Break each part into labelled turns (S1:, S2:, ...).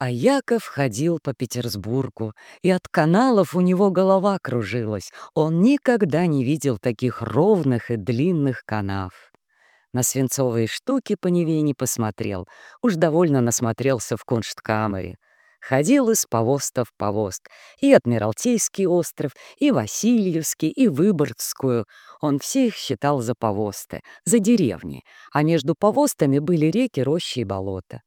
S1: А Яков ходил по Петербургу, и от каналов у него голова кружилась. Он никогда не видел таких ровных и длинных канав. На свинцовые штуки по Неве не посмотрел, уж довольно насмотрелся в Куншткамере. Ходил из повоста в повост, и Адмиралтейский остров, и Васильевский, и Выборгскую. Он все их считал за повосты, за деревни, а между повостами были реки, рощи и болота.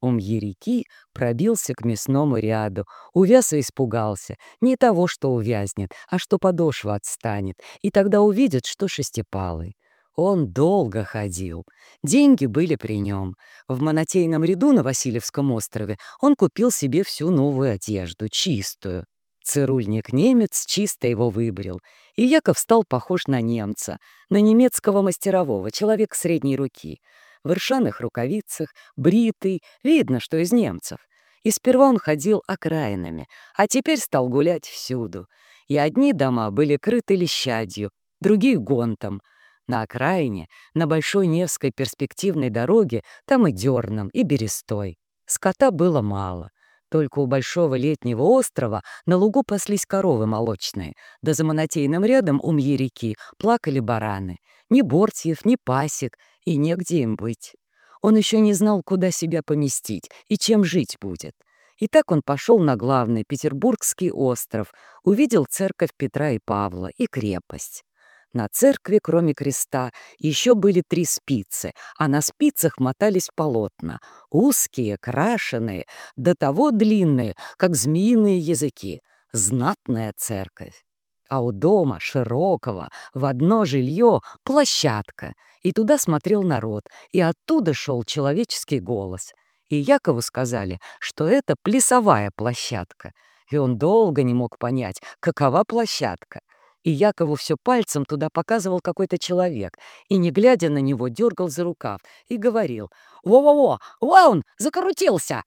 S1: Умьи-реки пробился к мясному ряду, увяз и испугался. Не того, что увязнет, а что подошва отстанет, и тогда увидит, что шестипалый. Он долго ходил. Деньги были при нем. В монотейном ряду на Васильевском острове он купил себе всю новую одежду, чистую. Цирульник-немец чисто его выбрил, и Яков стал похож на немца, на немецкого мастерового, человек средней руки — в ршаных рукавицах, бритый, видно, что из немцев. И сперва он ходил окраинами, а теперь стал гулять всюду. И одни дома были крыты лещадью, другие — гонтом. На окраине, на Большой Невской перспективной дороге, там и дерном, и берестой. Скота было мало. Только у большого летнего острова на лугу паслись коровы молочные, да за монотейным рядом у реки плакали бараны. Ни бортьев, ни пасек, и негде им быть. Он еще не знал, куда себя поместить и чем жить будет. И так он пошел на главный Петербургский остров, увидел церковь Петра и Павла и крепость. На церкви, кроме креста, еще были три спицы, а на спицах мотались полотна, узкие, крашеные, до того длинные, как змеиные языки. Знатная церковь. А у дома, широкого, в одно жилье, площадка — и туда смотрел народ, и оттуда шел человеческий голос. И Якову сказали, что это плясовая площадка, и он долго не мог понять, какова площадка. И Якову все пальцем туда показывал какой-то человек, и, не глядя на него, дергал за рукав и говорил «Во-во-во! Вон! Закрутился!»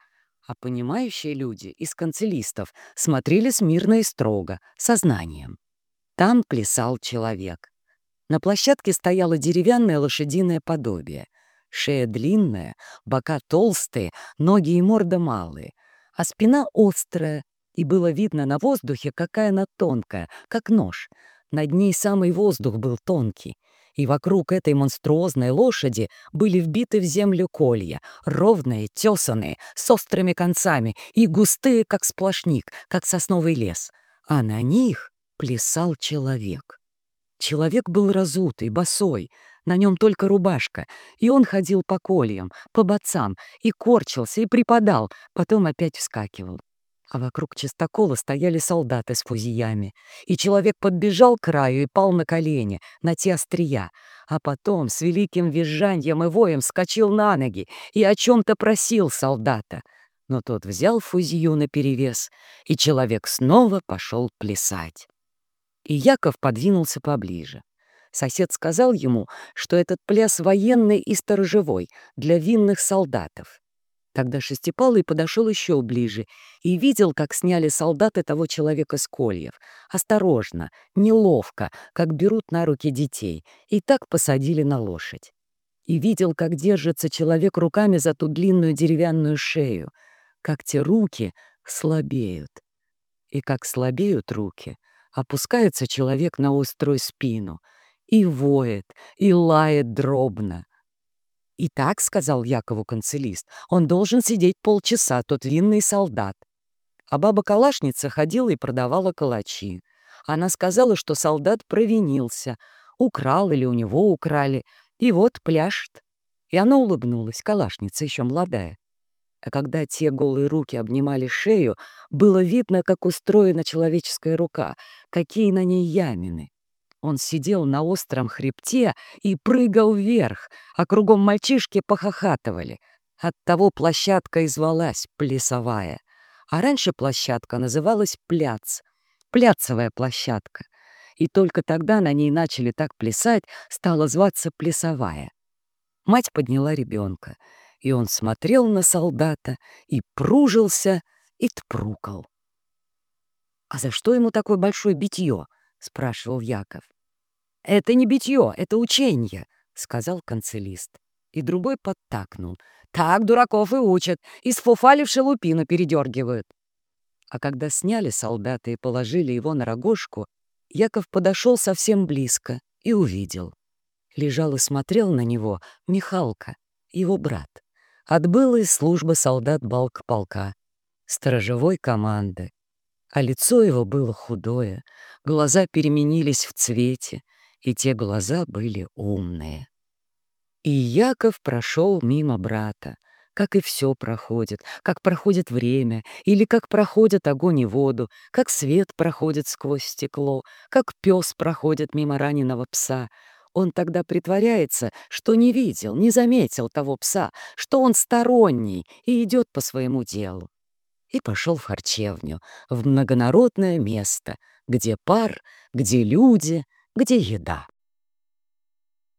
S1: А понимающие люди из канцелистов смотрели смирно и строго, сознанием. Там плясал человек. На площадке стояло деревянное лошадиное подобие. Шея длинная, бока толстые, ноги и морда малые, а спина острая, и было видно на воздухе, какая она тонкая, как нож. Над ней самый воздух был тонкий, и вокруг этой монструозной лошади были вбиты в землю колья, ровные, тесанные, с острыми концами и густые, как сплошник, как сосновый лес. А на них плясал человек. Человек был разутый, босой, на нем только рубашка, и он ходил по кольям, по бацам, и корчился, и припадал, потом опять вскакивал. А вокруг чистокола стояли солдаты с фузиями, и человек подбежал к краю и пал на колени, на те острия, а потом с великим визжаньем и воем скочил на ноги и о чем-то просил солдата. Но тот взял фузию наперевес, и человек снова пошел плясать. И Яков подвинулся поближе. Сосед сказал ему, что этот пляс военный и сторожевой, для винных солдатов. Тогда Шестипалый подошел еще ближе и видел, как сняли солдаты того человека с кольев. Осторожно, неловко, как берут на руки детей, и так посадили на лошадь. И видел, как держится человек руками за ту длинную деревянную шею, как те руки слабеют. И как слабеют руки — Опускается человек на острую спину и воет, и лает дробно. «И так, — сказал Якову канцелист, — он должен сидеть полчаса, тот винный солдат». А баба-калашница ходила и продавала калачи. Она сказала, что солдат провинился, украл или у него украли, и вот пляшет. И она улыбнулась, калашница еще молодая а когда те голые руки обнимали шею, было видно, как устроена человеческая рука, какие на ней ямины. Он сидел на остром хребте и прыгал вверх, а кругом мальчишки похохатывали. Оттого площадка и звалась «Плясовая». А раньше площадка называлась «Пляц», «Пляцевая площадка». И только тогда на ней начали так плясать, стала зваться «Плясовая». Мать подняла ребенка — и он смотрел на солдата и пружился, и тпрукал. «А за что ему такое большое битье?» — спрашивал Яков. «Это не битье, это учение», — сказал канцелист. И другой подтакнул. Так дураков и учат, из фуфали в шелупину передергивают. А когда сняли солдата и положили его на рогожку, Яков подошел совсем близко и увидел. Лежал и смотрел на него Михалка, его брат. Отбыл из службы солдат балк полка, сторожевой команды. А лицо его было худое, глаза переменились в цвете, и те глаза были умные. И Яков прошел мимо брата, как и все проходит, как проходит время, или как проходит огонь и воду, как свет проходит сквозь стекло, как пес проходит мимо раненого пса. Он тогда притворяется, что не видел, не заметил того пса, что он сторонний и идет по своему делу. И пошел в харчевню, в многонародное место, где пар, где люди, где еда.